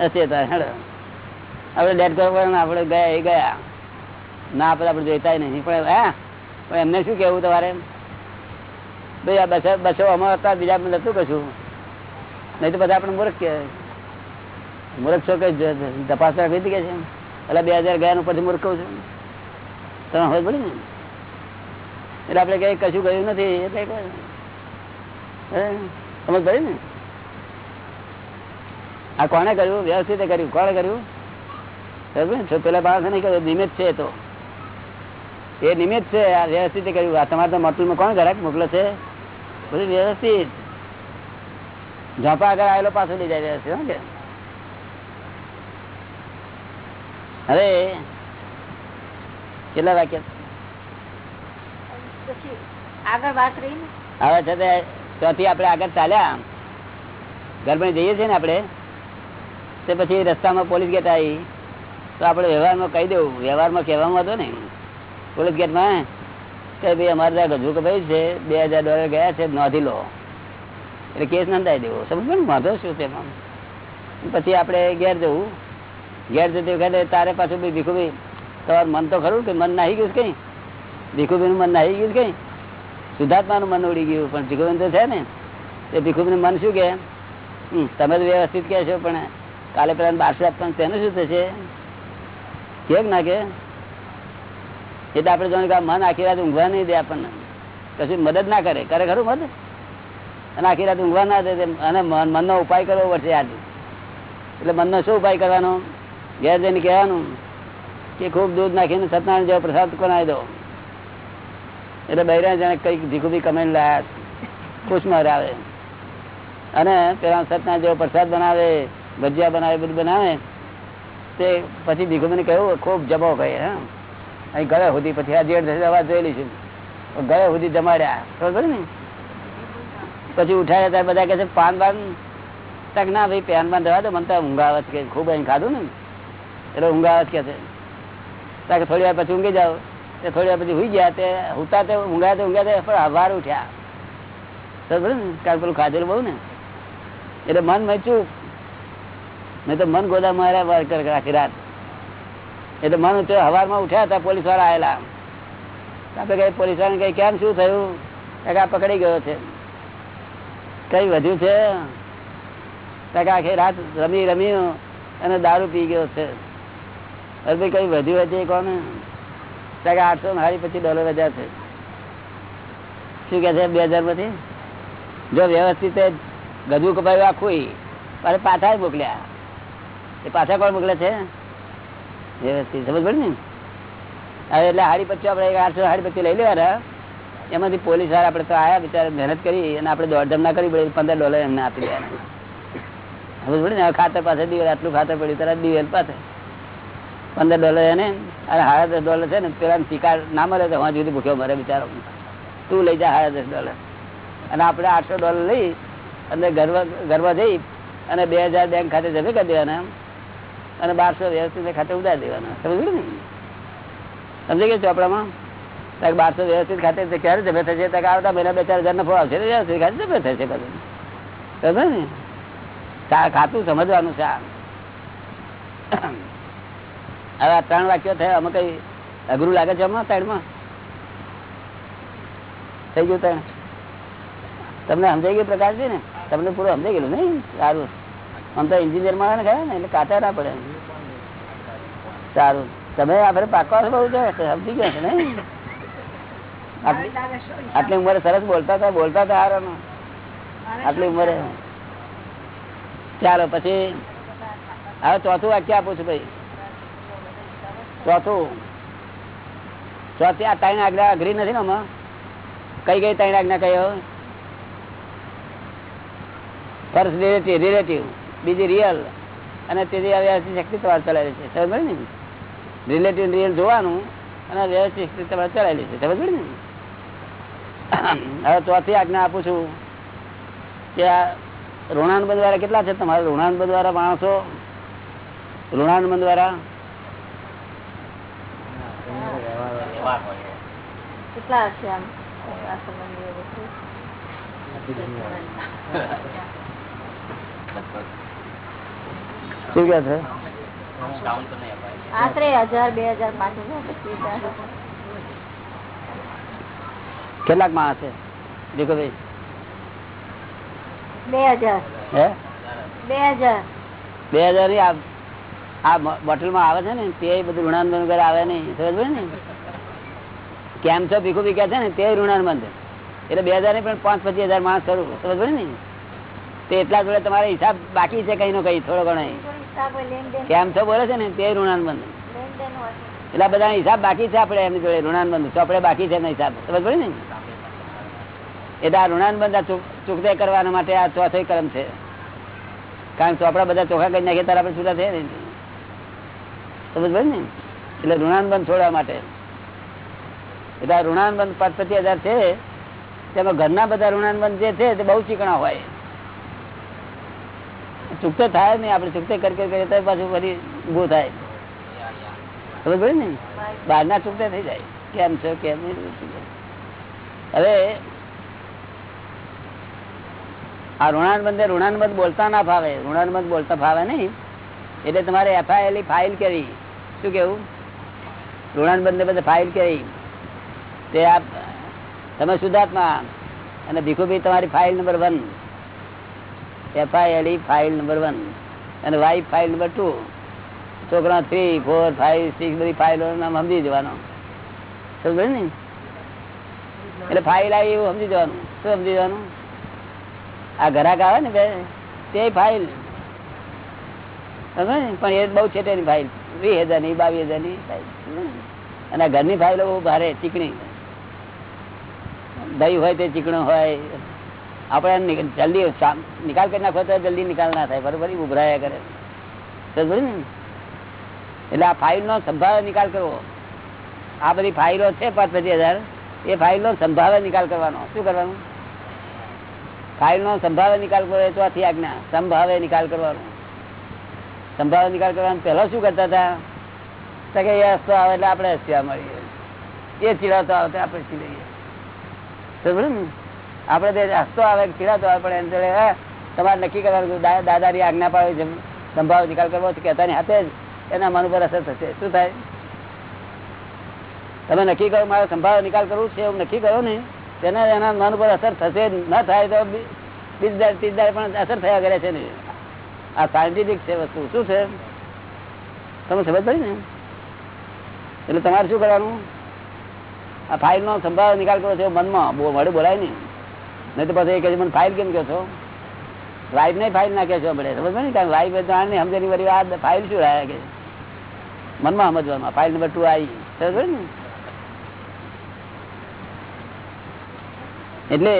હશે તારે આપણે ડેટ કરવા આપડે ગયા, એ ગયા. ના, આપણે આપડે જોઈતા નહીં. પણ હા, પણ એમને શું કેવું તમારે? ભાઈ, આ બસો બસો અમારા હતા, બીજા નતું કશું. નહીં તો બધા આપણે મૂર્ખ કે મૂર્ખ છો કે તપાસ રાખી હતી કે છે? એટલે બે હજાર ગયા પછી મૂર્ખ કહું છું. તમે હોય બોલી ને? એટલે આપણે કઈ કશું ગયું નથી, એટલે? સમજ પડી ને? આ કોને કર્યું? વ્યવસ્થિત કર્યું. કોણે કર્યું? ને? પેલા બાળક નહીં કર્યું નિમિત્ત છે તો. એ નિમિત્ત છે આ વ્યવસ્થિત કર્યું. તમારે તો મોટલમાં કોણ ઘરાક મોકલે છે? બધું વ્યવસ્થિત. ઝોપા આગળ આવેલો પાછો લઈ જાય વ્યવસ્થિત કે? હવે કેટલા વાક્ય? ને? હવે છે ત્યાંથી આપણે આગળ ચાલ્યા. ગરબણી જઈએ છીએ ને આપણે. તે પછી રસ્તામાં પોલીસ ગેટ આવી. તો આપણે વ્યવહારમાં કહી દેવું. વ્યવહારમાં કહેવામાં હતો ને પોલીસ ગેટમાં કે ભાઈ, અમારે ત્યાં ગજુ ભાઈ છે, બે હજાર ડોલર ગયા છે, નોંધી લો. એટલે કેસ નોંધાઈ દેવો. સમજ ને? વાંધો શું તેમાં? પછી આપણે ઘેર જવું. ઘેર જતી વખતે તારે પાછું ભાઈ ભીખુભાઈ, તમારું મન તો ખરું કે મન નાહી ગયું કઈ? ભીખુભાઈનું મન નાહી ગયું કઈ? શુદ્ધાત્માનું મન ઉડી ગયું, પણ ભીખુભાઈ તો છે ને? તે ભીખુબેન મન શું કે? તમે તો વ્યવસ્થિત કહેશો પણ કાલે પેલા બારસો આપવાનું તેનું શું થશે? કે ના કે એટલે આપણે જાણે કે મન આખી રાત ઊંઘવા નહીં દે આપણને. કશું મદદ ના કરે. કરે ખરું મદદ? અને આખી રાત ઊંઘવા ના દે અને મન- મનનો ઉપાય કરવો પડશે આજે. એટલે મનનો શું ઉપાય કરવાનો? ઘેર જઈને કહેવાનું કે ખૂબ દૂધ નાખીને સત્યનારાયણ જેવો પ્રસાદ બનાવી દો. એટલે બૈરા જાણે કંઈક ભીખુભી કમેન્ટ લાયા ખુશ આવે અને પેલા સત્યનારાયણ જેવો પ્રસાદ બનાવે, ભજીયા બનાવે, બધું બનાવે. તે પછી ભીખુભાઈને કહ્યું, ખૂબ જમો કહે હા. અહીં ગયા સુધી પછી આ દેડ થશે અવાજ છે. ગયા સુધી જમાડ્યા. ખબર ને? પછી ઉઠાડ્યા ત્યારે બધા કહે છે, પાન બાન તક ના ભાઈ પેન બાન રહેવા દો. મને તો ઊંઘાવત કે ખૂબ અહીં ખાધું ને? એટલે ઊંઘાવત કે છે? તાકે થોડી વાર પછી ઊંઘી જાઓ. તે થોડી વાર પછી હુઈ ગયા. તે હુતા તે ઊંઘ્યા તે ઊંઘ્યા પણ આભાર ઉઠ્યા. બરાબર ને? કારણ પેલું ખાધેલું બહુ ને? એટલે મન મેં ચૂપ નહીં તો મન ગોદા માર્યા વાર કર આખી રાત. એટલે મન હવારમાં ઉઠ્યા હતા પોલીસવાળા આવેલા આપણે કઈ પોલીસ વાળાને કઈ કેમ શું થયું? ટકા પકડી ગયો છે. કઈ વધ્યું છે? ટકા આખી રાત રમી રમ્યો અને દારૂ પી ગયો છે. અરે ભાઈ, કઈ વધ્યું છે કોને? ટકા આઠસો હારી પછી ડોલર હજાર છે. શું કે છે બે હજારમાંથી જો વ્યવસ્થિત ગજુ કપાયું આખું અરે પાછા મોકલ્યા. પાછા કોણ મોકલે છે? સમજ પડે ને? એટલે હાડી પચ્ચી આપણે આઠસો હાડી પચ્ચી લઈ લેવાના. એમાંથી પોલીસવાળા આપણે તો આયા બિચારા મહેનત કરી અને આપણે દોડધમ ના કરી પડે, પંદર ડોલર એમને આપી દેવાના. સમજ પડે ને? ખાતર પાસે દિવેલ, આટલું ખાતર પડ્યું તારા દિવેલ પાસે પંદર ડોલર એને, અને હાડા દસ ડોલર છે ને પેલા શિકાર ના મળે તો સુધી ભૂખ્યો મરે બિચારો. તું લઈ જા હાડા દસ ડોલર. અને આપણે આઠસો ડોલર લઈ અને ઘરમાં ઘરમાં જઈ અને બે હજાર બેંક ખાતે જમે કરી દેવાના અને બારસો વ્યવસ્થિત ખાતે ઉડાડી દેવાના. સમજ ને? સમજી ગયા ચોપડામાં ત્યાં બારસો વ્યવસ્થિત ખાતે ક્યારે જમે થશે? ત્યાં આવતા મહિના બે ચાર હજાર નફો આવશે વ્યવસ્થિત ખાતે જમે થશે બધું. સમજે ને? ખાતું સમજવાનું છે હવે આ ત્રણ વાક્યો થયા અમે કઈ અઘરું લાગે છે આમાં સાઈડમાં? થઈ ગયું તમને સમજાઈ ગયું પ્રકાશ છે ને? તમને પૂરું સમજાઈ ગયેલું નહીં? સારું. આમ તો એન્જિનિયરમાં ગયા ને એટલે કાચા ના પડે. સારું. તમે આપડે પાકવા બહુ છે સમજી ગયા છે ને આટલી ઉંમરે સરસ બોલતા હતા બોલતા હતા આટલી ઉંમરે. ચાલો પછી હવે ચોથું વાક્ય આપું છું ભાઈ. ચોથું. ચોથી આ ત્રણ આજ્ઞા અઘરી નથી ને આમાં? કઈ કઈ ત્રણ આજ્ઞા કયો ફર્સ્ટ રિલેટિવ રિલેટિવ બીજી રિયલ અને ત્રીજી વ્યવસ્થિત શક્તિ તમારે ચલાવેલી છે. સમજ પડી ને? રિલેટિવ રિયલ જોવાનું અને વ્યવસ્થિત શક્તિ તમારે ચલાવેલી છે. સમજ પડી ને? હવે ચોથી આજ્ઞા આપું છું કે આ ઋણાનુબંધ વાળા કેટલા છે? તમારા ઋણાનુબંધ વાળા માણસો? ઋણાનુબંધ વાળા? કેટલા હશે આમ? લોકો? શું કે છે? આશરે હજાર બે હજાર પાંચ હજાર કેટલાકમાં હશે? દેખો ભાઈ. બે હજાર. હે? બે હજાર. બે હજાર આ બોટલમાં આવે છે ને તે બધું ઋણાનુબંધ વગેરે આવે નહીં. સમજ પડી ને? કેમ છો? ભીખું ભી કે છે ને તે ઋણાન બંધ એટલે બે હજાર પણ પાંચ પચીસ હજાર માણસ કરું સમજ પડી ને? તે એટલા જોડે તમારે હિસાબ બાકી છે કઈ નો કઈ થોડો ઘણો કેમ છો બોલે છે ને? તે ઋણાન બંધ એટલે બધા હિસાબ બાકી છે આપડે એમની જોડે ઋણાનુબંધ. ચોપડે બાકી છે એમનો હિસાબ. સમજ પડી ને? એટલે આ ઋણાન બંધ ચૂકતે કરવાના માટે આ ચોથો કર્મ છે. કારણ કે ચોપડા બધા ચોખા કરી નાખીએ ત્યારે આપણે છૂટા થયા ને. સમજ પડે ને? એટલે ઋણાનુબંધ છોડવા માટે. એટલે આ ઋણાનુબંધ પાંચ પચીસ હજાર છે. તેમાં ઘરના બધા ઋણાન બંધ જે છે તે બહુ ચીકણા હોય. ચૂકતે થાય નહીં, આપણે ચૂકતે કરી કરી કરીએ પાછું ફરી ઊભો થાય. ખબર પડે ને? બહારના ચૂકતે થઈ જાય. કેમ છો, કેમ. હવે આ ઋણાનુબંધે ઋણાનુબંધ બોલતા ના ફાવે. ઋણાનુબંધ બોલતા ફાવે નહીં. એટલે તમારે એફઆઈએલ ફાઇલ કરી. શું કેવું? ઋણાનુબંધે બધે ફાઇલ કરી. તે આપ, તમે શુદ્ધાત્મા અને ભીખુભાઈ તમારી file number one FIL file number one અને વાઇફ ફાઇલ નંબર ટુ છોકરા થ્રી ફોર ફાઇવ સિક્સ બધી ફાઇલો નામ સમજી જવાનું. સમજ ને? એટલે ફાઇલ આવી એવું સમજી જવાનું. શું સમજી જવાનું? આ ઘરાક આવે ને બે, તે ફાઇલ સમજે? પણ એ બહુ છેટેની ફાઇલ વીસ હજારની બાવીસ હજારની? ફાઇલ અને આ ઘરની ફાઇલો બહુ ભારે, ચીકણી. દહી હોય તે ચીકણો હોય. આપણે જલ્દી નિકાલ કરી નાખો તો જલ્દી નિકાલ ના થાય. બરોબર? ઉભરાયા કરે. એટલે આ ફાઇલ નો સંભાવે નિકાલ કરવો. આ બધી ફાઇલો છે પાંચ પચીસ હજાર. એ ફાઇલ નો સંભાવે નિકાલ કરવાનો. શું કરવાનું? ફાઇલ નો સંભાવે નિકાલ કરવો એ ચોથી આજ્ઞા. સંભાવે નિકાલ કરવાનો. સંભાવે નિકાલ કરવાનો. પહેલા શું કરતા હતા? તો કે, એ હસતો આવે એટલે આપણે હસ્યા મળીએ. એ ચીડાતો આવે તો આપણે ચીડાઈએ. સમજ્યું ને? આપણે તે હસતો આવે કે ચીડાતો આવે, પણ એને તમારે નક્કી કરવાનું દાદાની આજ્ઞા પાડે સંભાવ નિકાલ કરવો છે કહેતાની હાથે જ એના મન ઉપર અસર થશે. શું થાય? તમે નક્કી કરો, મારે સંભાવ નિકાલ કરવું છે એવું નક્કી કરો ને, તેના એના મન ઉપર અસર થશે. ન થાય તો બીજ દર ત્રીજ દર પણ અસર થયા કરે છે ને. આ સાયન્ટિફિક છે વસ્તુ. શું છે? તમે સમજ પડી ને? એટલે તમારે શું કરવાનું? આ ફાઇલ નો સંભાવ નિકાલ કરો છો મનમાં બહુ મળે બોલાય નહીં નહીં તો પછી એ મને ફાઇલ કેમ કહો છો? લાઈવ નહીં ફાઇલ નાખે છો આપણે. સમજ ને? કારણ લાઈવ જાણે ને સમજેની વળી આ ફાઇલ શું રહ્યા કે મનમાં સમજવાનું ફાઇલ નંબર ટુ આવી. સમજ ને? એટલે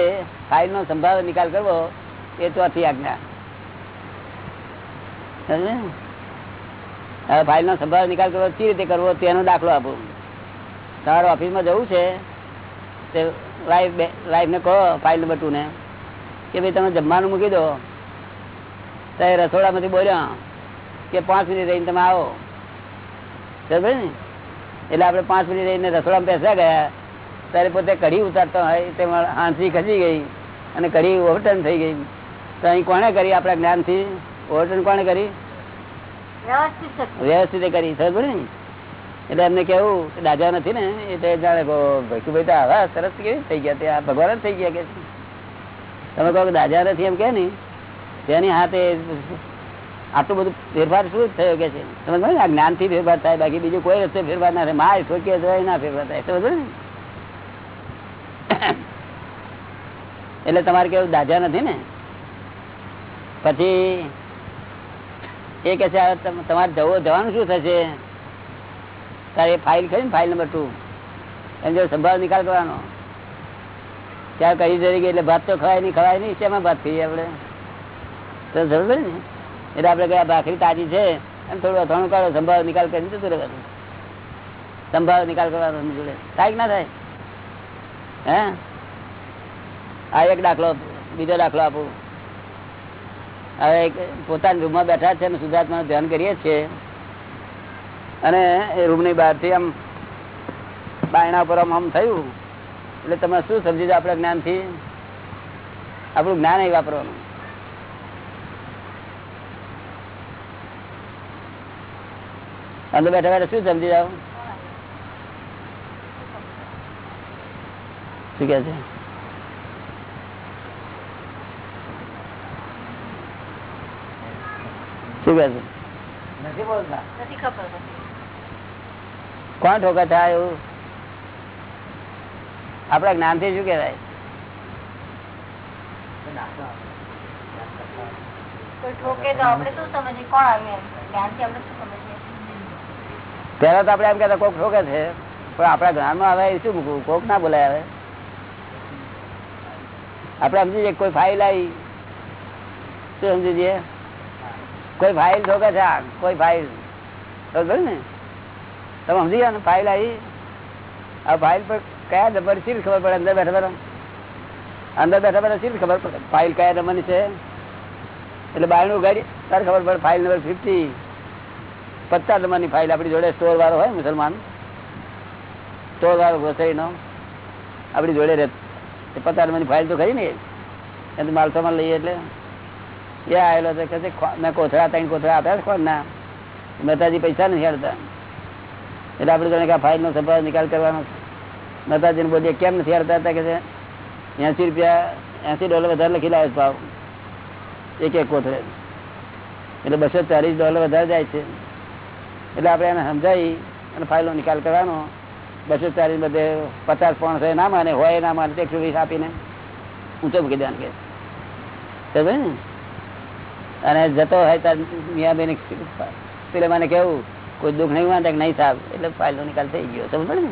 ફાઇલ નો સંભાવ નિકાલ કરવો એ ચોથી આજ્ઞા. ફાઇલ નો? સંભાવ નિકાલ કરવો કઈ રીતે કરવો તેનો દાખલો આપો. તમારે ઓફિસમાં જવું છે. વાઇફ ને કહો ફાઇલ નંબર ટુ ને. કે ભાઈ તમે જમવાનું મૂકી દો. તો એ રસોડામાંથી બોલ્યા કે પાંચ મિનિટ રહીને તમે આવો. સમજે ને? એટલે આપણે પાંચ મિનિટ રહીને રસોડામાં બેસા ગયા. ત્યારે પોતે કઢી ઉતારતો હોય તેમાં હાંસી ખસી ગઈ અને કઢી ઓવરટર્ન થઈ ગઈ. તો અહીં કોણે કરી આપણા જ્ઞાનથી? ઓવરટર્ન કોણે કરી? વ્યવસ્થિત. કરી. ખબર ને? એટલે એમને કેવું દાદા નથી ને, એટલે જાણે ભાઈ તો આવા સરસ કેવી થઈ ગયા? તે ભગવાન જ થઈ ગયા કે તમે કહો કે દાદા નથી એમ કે ને તેની હાથે આટલું બધું ફેરફાર શું થયો કે છે? તમે કહો ને, આ જ્ઞાનથી ફેરફાર થાય, બાકી બીજું કોઈ રસ્તે ફેરફાર ના થાય. માય ઠોકીએ તો ના ફેરફાર થાય. સમજો ને? એટલે તમારે કેવું, દાદા નથી ને? પછી એ કે છે તમારે જવું, જવાનું શું થશે? તારે ફાઇલ ખરી ને ફાઇલ નંબર ટુ એમ જો સંભાળ નિકાલ કરવાનો. ત્યાં કહી જરી એટલે ભાત તો ખવાય નહીં ખવાય નહીં, શેમાં ભાત ખાઈએ આપણે? તો જરૂર ને? એટલે આપણે કયા ભાખરી તાજી છે, એમ થોડું અથાણું કાઢો, સંભાળ નિકાલ કરી જતું રહેવાનું. સંભાળ નિકાલ કરવાનો જોડે. થાય ના થાય? હે? આ એક દાખલો બીજો દાખલો આપું. હવે પોતાના રૂમમાં બેઠા છે અને સુધાર્થમાં ધ્યાન કરીએ છીએ. અને એ રૂમની બહારથી આમ બાયણા પર આમ આમ થયું. એટલે તમે શું સમજી જાઓ આપણા જ્ઞાનથી? આપણું જ્ઞાન એ વાપરવાનું. અંદર બેઠા બેઠા શું સમજી જાઓ? શું કે છે? શું કે છે? નથી બોલતા. નથી ખબર. પડતી. કોણ ઠોકા થાય એવું? આપણા જ્ઞાનથી શું કેવાય પેલા તો આપડે એમ કેતા કોક ઠોકે છે. પણ આપડા જ્ઞાનમાં આવે શું મૂકવું? કોક ના બોલાય આવે. આપડે સમજી જઈએ કોઈ ફાઇલ આવી. શું સમજી જઈએ? કોઈ ફાઇલ ઠોકે છે? કોઈ ફાઇલ. ને? તમે સમજી ગયા ફાઇલ આવી. આ ફાઇલ પર કયા નંબર શી ખબર પડે? અંદર બેઠા બેઠા. અંદર બેઠા બેઠા શી ખબર પડે. ફાઇલ કયા નંબરની છે? એટલે બહારનું ગાડી તારે ખબર પડે ફાઇલ નંબર ફિફ્ટી પચાસ નંબરની ફાઇલ આપણી જોડે સ્ટોર વાળો હોય મુસલમાન. સ્ટોર વાળો ગ્રોસરીનો આપણી જોડે રહે. પચાસ નંબરની ફાઇલ તો ખરી ને એ. માલ સામાન લઈએ એટલે. એ આવેલો છે ખો- મેં કોથળા, ત્રણ કોથળા આપ્યા છે કોણ ના મહેતાજી પૈસા નથી હાલતા. એટલે આપણે જાણે કે આ ફાઇલનો સંભાવ નિકાલ કરવાનો નતાજીને બોલીએ, કેમ નથી હાલતા હતા કે છે એસી રૂપિયા એસી ડોલર વધારે લખી લાવે ભાવ એક એક કોથળે. એટલે બસો ચાલીસ ડોલર વધારે જાય છે. એટલે આપણે એને સમજાવી અને ફાઇલનો નિકાલ કરવાનો. બસો ચાલીસ બધે પચાસ પોણસો એ ના માને, હોય ના માને એકસો વીસ આપીને ઊંચો મૂકી દેવાનું કે. સમજે અને જતો હોય ત્યારે મિયા બેન પેલે મને કેવું કોઈ દુઃખ નહીં માનતા નહીં સાહેબ એટલે ફાઇલનો નિકાલ થઈ ગયો. સમજો ને?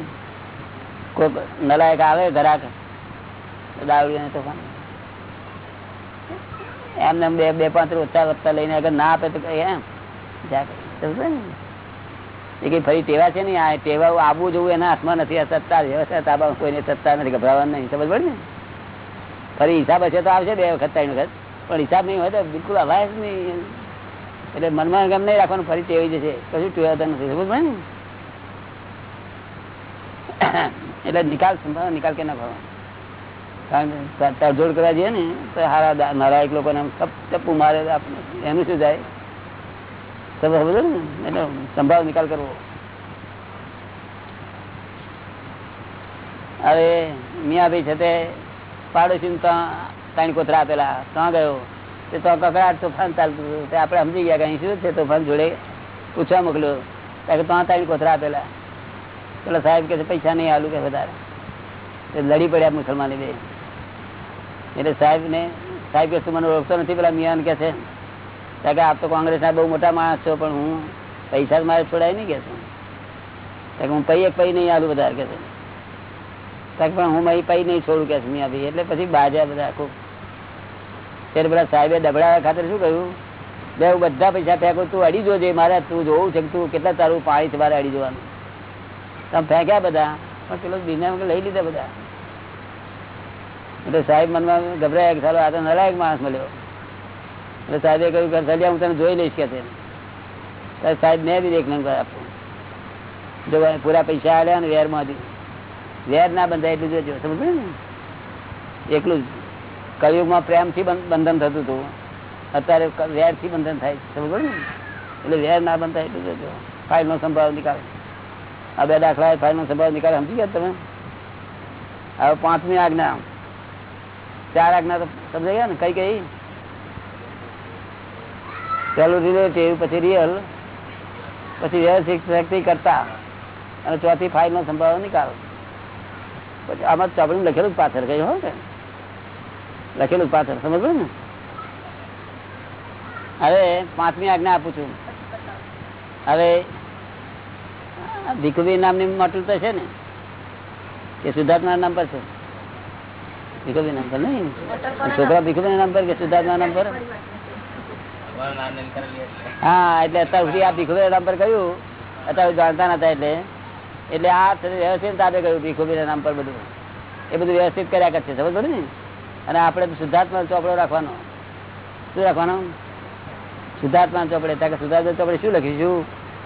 કોઈ નલાયક આવે ઘરાક દાવડી તો એમને બે બે પાંચ વધતા વધતા લઈને અગર ના આપે તો એમ? સમજો ને? એ કઈ ફરી ટેવા છે ને આ ટેવા આવવું જવું એના હાથમાં નથી. આ સત્તા વ્યવસ્થા તાબા કોઈને સત્તા નથી. ગભરાવાનું નહીં. સમજ પડે ને? ફરી હિસાબ હશે તો આવશે બે વખત, ત્રણ વખત. પણ હિસાબ નહીં હોય તો બિલકુલ અવાય જ નહીં. એટલે મનમાં ગમ નહીં રાખવાનું ફરી ટેવાઈ જશે કશું ટેવાતા નથી. સમજ ને? એટલે નિકાલ સંભાવ નિકાલ કે ના ભાવ? કારણ કે તડજોડ કરવા જઈએ ને, તો હારા નારાયક લોકોને આમ ટપ ટપુ મારે એનું શું જાય તમે સમજો ને? એટલે સંભાવ નિકાલ કરવો. હવે મિયાભાઈ છે તે પાડોશી ત્રણ કોતરા આપેલા. ત્યાં ગયો. તે કકડાટ તોફાન ચાલતું હતું. આપણે સમજી ગયા કે અહીં શું છે તોફાન જોડે? પૂછવા મોકલ્યો. ત્યાં કે ત્યાં ત્રણ કોથરા આપેલા. પેલા સાહેબ કે પૈસા નહીં, આલું કે વધારે. લડી પડ્યા મુસલમાની બે. એટલે સાહેબ ને સાહેબ કે મને ઓળખતો નથી? પેલા મિયાન કે છે કે આપ તો કોંગ્રેસના બહુ મોટા માણસ છો, પણ હું પૈસા મારે છોડાય નહીં કે છે. હું પૈ એક પૈ નહીં, આલું વધારે કે છે. ત્યાં પણ હું મારી પૈ નહીં છોડું કે છે મિયા ભાઈ એટલે પછી બાજ્યા બધા ખૂબ ત્યારે પેલા સાહેબે દબડાવા ખાતર શું કહ્યું? બે, હું બધા પૈસા ફેંકો તું અડી જોજે મારે, તું જોવું છે તું કેટલા તારું પાણી છે મારે અડી જવાનું. તમે ફેંક્યા બધા? પણ પેલો બિના લઈ લીધા બધા. એટલે સાહેબ મનમાં ગભરાયા કે ચાલો આ તો નલાયક માણસ મળ્યો. એટલે સાહેબે કહ્યું કે, સલિયા, હું તને જોઈ લઈશ કે તેને સાહેબ, મેં બી એક નંબર આપું. જો પૂરા પૈસા આવ્યા ને વેરમાં વેર ના બંધાય, એટલું જોજો સમજ ને? એકલું જ. કળિયુગમાં પ્રેમથી થી બંધન થતું હતું. અત્યારે વેરથી બંધન થાય સમજો ને? એટલે વેર ના બંધાય એટલું જોજો ફાઇલનો સંભાવ નિકાલ આ બે દાખલા ફાઇલનો સંભાવ નિકાલ સમજી ગયા તમે? હવે પાંચમી આજ્ઞા. ચાર આજ્ઞા તો સમજાઈ ગયા ને? કઈ કઈ? પેલું રિલેટિવ પછી રિયલ પછી વ્યવસ્થિત શક્તિ કરતા. અને ચોથી ફાઇલ નો સંભાવ નિકાલ પછી આમાં ચોપડી લખેલું પાછળ કઈ હોય કે? લખેલું પાછળ સમજ ને? હવે પાંચમી આજ્ઞા આપું છું. હવે ભીખુભી નામની મોટલ તો છે ને? કે સિદ્ધાર્થના નામ પર છે. ભીખુભી નામ પર નહીં? છોકરા ભીખુભાઈ નામ પર કે સિદ્ધાર્થના નામ પર? હા, એટલે અત્યાર સુધી આ ભીખુભાઈ નામ પર કહ્યું. અત્યારે જાણતા નતા એટલે. એટલે આ વ્યવસ્થિત તારે કહ્યું ભીખુભી નામ પર બધું. એ બધું વ્યવસ્થિત કર્યા કરશે. સમજ પડે ને? અને આપણે શુદ્ધાત્મા ચોપડો રાખવાનો. શું રાખવાનો? શુદ્ધાત્મા ચોપડે. ત્યાં શુદ્ધાત્મા ચોપડે શું લખીશું?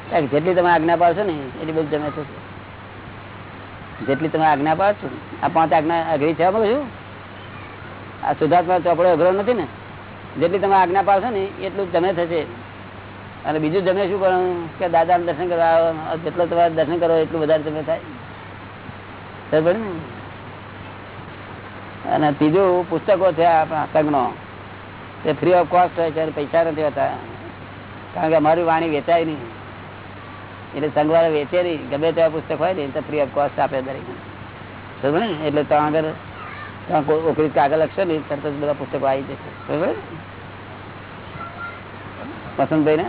ત્યાં કે જેટલી તમે આજ્ઞા પાડશો ને, એટલી બધી તમે થશે. જેટલી તમે આજ્ઞા પાડશો આ પાંચ આજ્ઞા અઘરી છે બોલું શું આ શુદ્ધાત્મા ચોપડો અઘરો નથી ને? જેટલી તમે આજ્ઞા પાડશો ને, એટલું જ તમે થશે. અને બીજું તમે શું કરો કે દાદાને દર્શન કરવા જેટલો તમારે દર્શન કરો, એટલું વધારે તમે થાય. પડી ને? અને ત્રીજું પુસ્તકો છે આપણા સંઘનો તે ફ્રી ઓફ કોસ્ટ હોય છે, પૈસા નથી હોતા. કારણ કે અમારી વાણી વેચાય નહીં. એટલે સંઘવાળા વેચે નહીં. ગમે તેવા પુસ્તક હોય ને તો ફ્રી ઓફ કોસ્ટ આપે દરેક ને? એટલે ત્યાં આગળ ત્યાં ઓકરી કાગળ લખશો ને તરત જ બધા પુસ્તકો આવી જશે. બરોબર વસંતભાઈ ને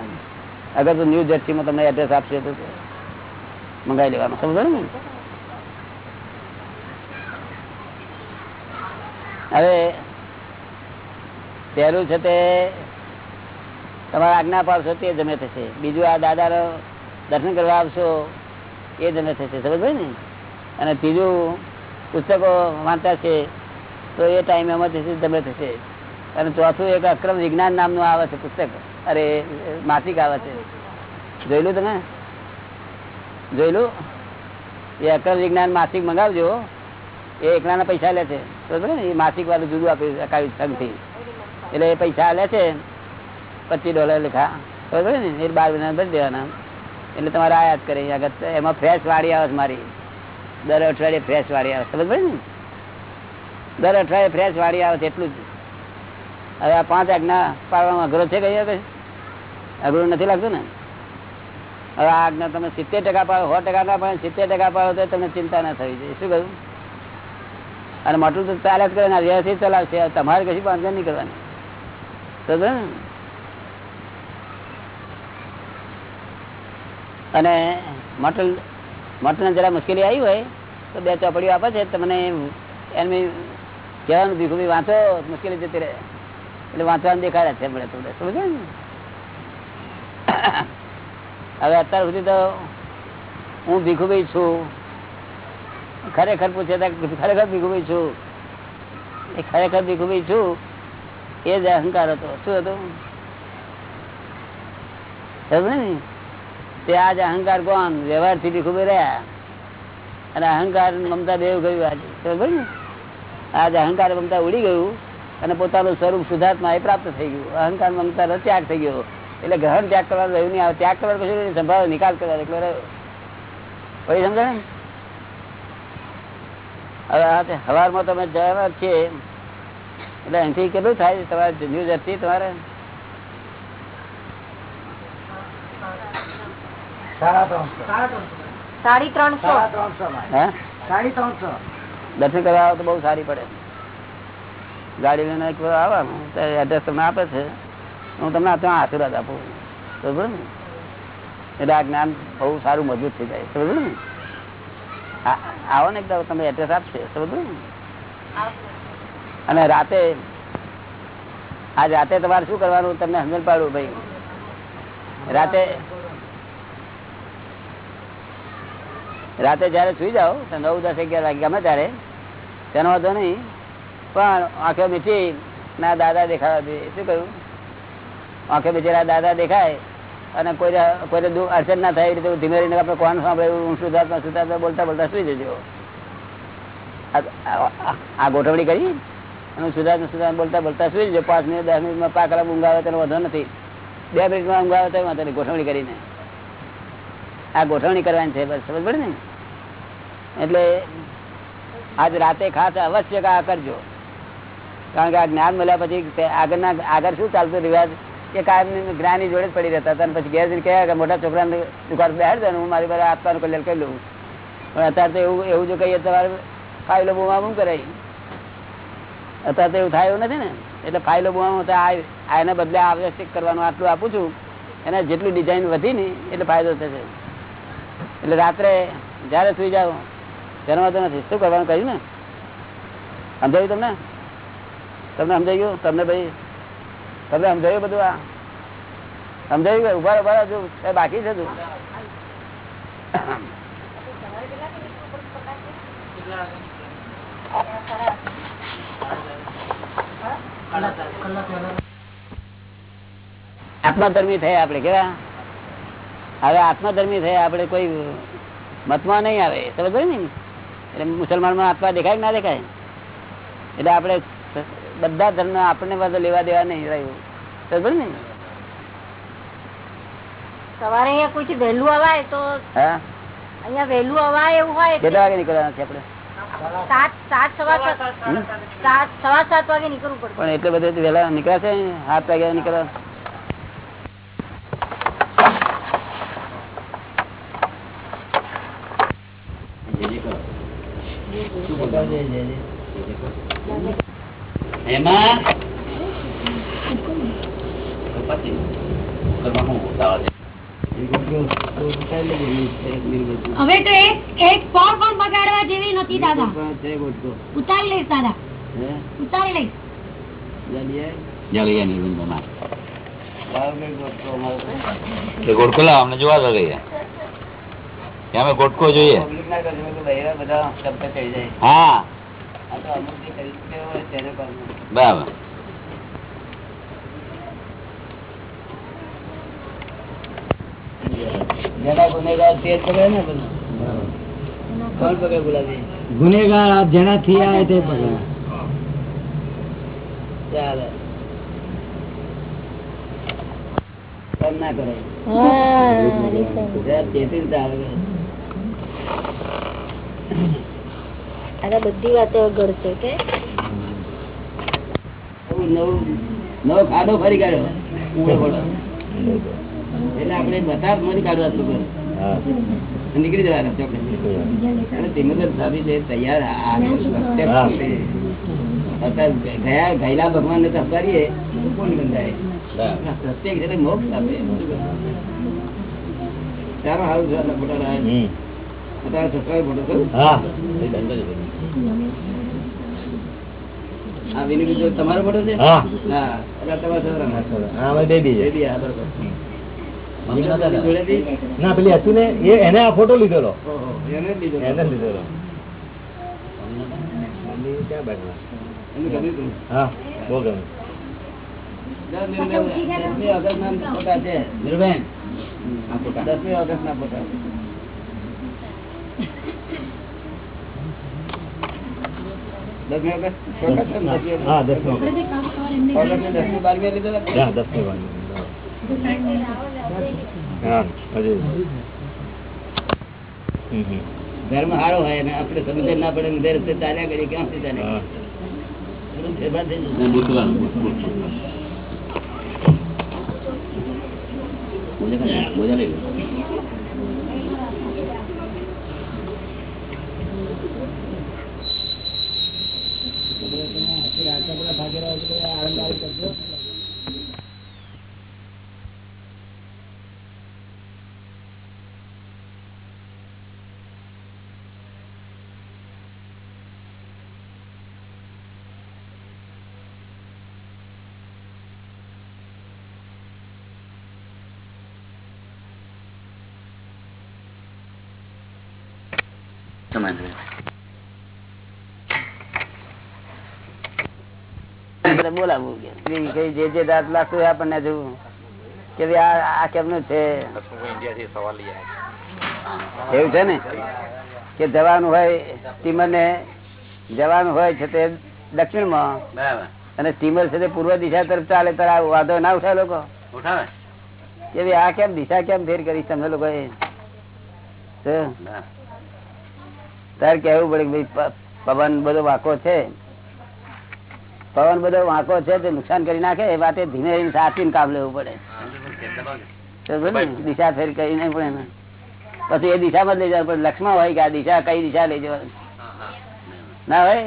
અગર તો ન્યૂ જર્સીમાં તમને એડ્રેસ આપશે તો મંગાવી લેવાનું. સમજો ને? હવે પહેલું છે તે તમારા આજ્ઞા પાડશો તે જમે થશે. બીજું આ દાદાનો દર્શન કરવા આવશો એ જમે થશે. સમજ ને? અને ત્રીજું પુસ્તકો વાંચતા છે તો એ ટાઈમે એમાં થશે જમે થશે. અને ચોથું એક અક્રમ વિજ્ઞાન નામનું આવે છે પુસ્તક. અરે, માસિક આવે છે. જોયેલું તમે? જોયેલું? એ અક્રમ વિજ્ઞાન માસિક મંગાવજો. એ એકલાના પૈસા લે છે. માસિક વાળું જુદું આપ્યું અકાવી સંઘથી. એટલે એ પૈસા લે છે, પચીસ ડોલર લેખા. બરોબર ને? એ બાર મહિના ભરી દેવાના. એટલે તમારે આયાત કરે આગળ એમાં ફ્રેશ વાળી આવે મારી. દર અઠવાડિયે ફ્રેશ વાળી આવે પડે ને? દર અઠવાડિયે ફ્રેશ વાળી આવે છે એટલું જ. હવે આ પાંચ આજ્ઞા પાડવામાં અઘરો છે કઈ? હવે અઘરું નથી લાગતું ને? હવે આ આજ્ઞા તમે સિત્તેર ટકા પાડો, સો ટકા ના પાડો, સિત્તેર ટકા પાડો તો તમને ચિંતા ના થવી જોઈએ. શું કહ્યું? અને મોટું તો ચાલ્યા જ કરે ને ચલાવશે. તમારે કશી બાંધણ નહીં કરવાની. અને મટલ મટને જરા મુશ્કેલી આવી હોય, તો બે ચોપડીઓ આપે છે. તમને એની કહેવાનું ભીખું ભી વાંચો, મુશ્કેલી જતી રહે. એટલે વાંચવાનું દેખાડે છે મળે તમને સમજે ને? હવે અત્યાર સુધી તો હું ભીખુભાઈ છું. ખરેખર પૂછે ખરેખર ભીખુભાઈ છું. એ ખરેખર ભીખુભાઈ છું, એ જ અહંકાર હતો. શું હતો? સમજે ને? તે આજ અહંકાર કોણ? વ્યવહારથી ભીખુભાઈ રહ્યા. અને અહંકાર મમતા દેવ ગયું આજે. સમજ ને? આજ અહંકાર મમતા ઉડી ગયું અને પોતાનું સ્વરૂપ શુદ્ધાત્મા એ પ્રાપ્ત થઈ ગયું. અહંકાર મમતા ત્યાગ થઈ ગયો. એટલે ગ્રહણ ત્યાગ કરવાનું રહ્યું નહીં આવે. ત્યાગ કરવાનું કશું સંભાવ નિકાલ કરવાનો એટલે પછી સમજાય ને? હવે આ તે તમે જવાના છે છીએ. એટલે અહીંથી કેટલું થાય? તમારે ન્યૂ જર્સી તમારે? દર્શન કરવા આવો તો બહુ સારી પડે. ગાડી લઈને એક વાર આવવાનું. તો એડ્રેસ તમને આપે છે. હું તમને ત્યાં આશીર્વાદ આપું. બરોબર ને? એટલે આ જ્ઞાન બહુ સારું મજબૂત થઈ જાય. બરોબર ને? આ- આવો ને તમે એડ્રેસ આપશે સમજ ને? અને રાતે, આજ રાતે તમારે શું કરવાનું? તમને સમજણ પાડું ભાઈ. રાતે રાતે જયારે સુઈ જાઓ નવ, દસ, અગિયાર વાગે ગમે ત્યારે, તેનો વાંધો નહીં, પણ આંખો મીઠી ના દાદા દેખાવા શું કહ્યું? આંખે મીચેલા દાદા દેખાય અને કોઈ કોઈને અડચણ ના થાય એ રીતે ધીમે રહીને આપણે કોણ સાંભળે હું શુદ્ધાત્મા શુદ્ધાત્મા બોલતા બોલતા સુઈ જજો. આ- ગોઠવણી કરી? અને સુધાર્થમાં સુધાર્થ બોલતા બોલતા સુઈ જજો. પાંચ મિનિટ, દસ મિનિટમાં પાંચ કલાક ઊંઘ તેનો વધો નથી. બે મિનિટમાં ઊંઘ આવે તો વાંધો નહીં, ગોઠવણી કરીને. આ ગોઠવણી કરવાની છે બસ, સમજ પડે ને? એટલે આજ રાતે ખાસ અવશ્ય આ કરજો. કારણ કે આ જ્ઞાન મળ્યા પછી આગળના આગળ શું ચાલતું રિવાજ? એ કાયમ જ્ઞાની જોડે જ પડી રહેતા હતા પછી ઘેર જઈને કહ્યા કે મોટા છોકરાને દુકાન બેહાડ હું મારી પાસે આપવાનું કલ્યાણ કરી લઉં. પણ અત્યારે તો એવું એવું જો કહીએ તમારે ફાઇલો બુમાબુમ કરાય? અત્યારે તો એવું થાય એવું નથી ને? એટલે ફાઇલો બુમાબુમ આ એના બદલે આવશ્યક કરવાનું આટલું આપું છું. એના જેટલું ડિઝાઇન વધી ને એટલે ફાયદો થશે. એટલે રાત્રે જ્યારે સુઈ જાઓ તેનો તો નથી. શું કરવાનું કહ્યું ને? સમજાયું તમને? તમને સમજાઈ ગયું? તમને ભાઈ તમને સમજાયું બધું આ? સમજાયું કે ઊભા ઊભા જો બાકી છે તું આત્મધર્મી થયા આપડે કેવા? હવે આત્મધર્મી થયા આપડે કોઈ મતમાં નહીં આવે સમજ ને. એટલે મુસલમાનમાં આત્મા દેખાય ના દેખાય? એટલે આપણે બધા ધર્મ આપણને બધું લેવા દેવા નહીં રહ્યું. સમજ ને? સવારે અહીંયા કોઈ વહેલું અવાય તો હા? અહીંયા વહેલું અવાય એવું હોય કેટલા વાગે નીકળવાના છે આપણે? સાત સાત સવા સાત. સવા સાત વાગે નીકળવું પણ એટલે બધે વહેલા નીકળ્યા છે સાત વાગ્યા નીકળવા એમાં હવે તો એક એક પણ પણ બગાડવા જેવી નથી દાદા છે ગોટકો. ઉતારી લઈશ દાદા હે? ઉતારી લઈશ જલ્દી આય. જલ્દી આય નિર્ગુણ બના. લાવો કે ગોટકો અમારો. એ ગોટકો લાવો અમને જોવા દો કઈ અમે ગોટકો જોઈએ પબ્લિક ના કરજો, મેં કીધું બૈરા બધા શબ્દ ચડી જાય હા બરાબર. ગુનેગાર તે જ પકડે ને બધું. કોણ પકડે ગુલાબી? ગુનેગાર આ જેનાથી આવે તે પકડે. ચાલે. કેમ ના કરે? જરા ચેતી આવે બધી વાતો ઘડશે કે નવું ખાડો ફરી કાઢ્યો. એટલે આપણે બધા મરી કાઢવા શું નીકળી જવાના અને છે તૈયાર. ગયા ગયેલા ભગવાન ને તપારીએ કોણ બંધાય પ્રત્યેક જયારે મોક્ષ આપે. ચાલો હારું છે આટલા તમારો ફોટો છે? હા. હા. બેબી? ના પેલી હતું ને એને આ ફોટો લીધેલો. એને લીધેલો. હા. બહુ ગમે. દસમી ઓગસ્ટ ના ફોટા છે. દસમી ઓગસ્ટ ના ફોટા છે ને? દસમી ઓગસ્ટ? હા દસમો ઓગસ્ટ દસમી બારમી લીધેલા? હા દસમી વાર હા. હજી. હમ હમ. ધર્મ સારો હોય ને આપણે સમજે ના પડે ને રસ્તે ચાલ્યા કરીએ સુધી ચાલે હા. થોડું આપણે બોલાવવું કે જે જે દાંત લાગતું આપણને જોવું કે ભાઈ આ કેમનું છે? એવું છે ને? કે જવાનું હોય સ્ટીમર ને જવાનું હોય છે તે દક્ષિણમાં અને સ્ટીમર છે તે પૂર્વ દિશા તરફ ચાલે તારે આ વાંધો ના ઉઠાય લોકો. કે ભાઈ આ કેમ દિશા કેમ ફેર કરી તમે લોકો એ તારે કેવું પડે કે ભાઈ પવન બધો વાંકો છે. પવન બધો વાંકો છે તે નુકસાન કરી નાખે એ વાતે ધીમે ધીમે સાચવીને કામ લેવું પડે. દિશા ફેર કરી નહીં પડે પછી એ દિશામાં લઈ જવા પડે લક્ષ્મણ હોય કે આ દિશા કઈ દિશા લઈ જવાની? ના હોય?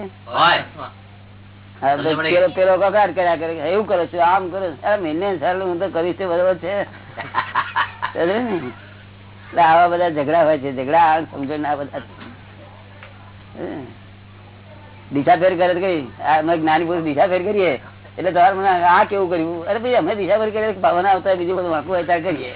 પેલો પેલો કર્યા કરે એવું કરો છો આમ કરો છો. અરે મેને સારું હું તો કરીશ તે બરોબર છે. આવા બધા ઝઘડા હોય છે ઝઘડા સમજો ના બધા. દિશા ફેર કરે કઈ અમે જ્ઞાની પુરુષ દિશા ફેર કરીએ. એટલે તમારે મને આ કેવું કર્યું? અરે ભાઈ અમે દિશા ફેર કરીએ ભાવના આવતા બીજું બધું વાંકું હોય કરીએ.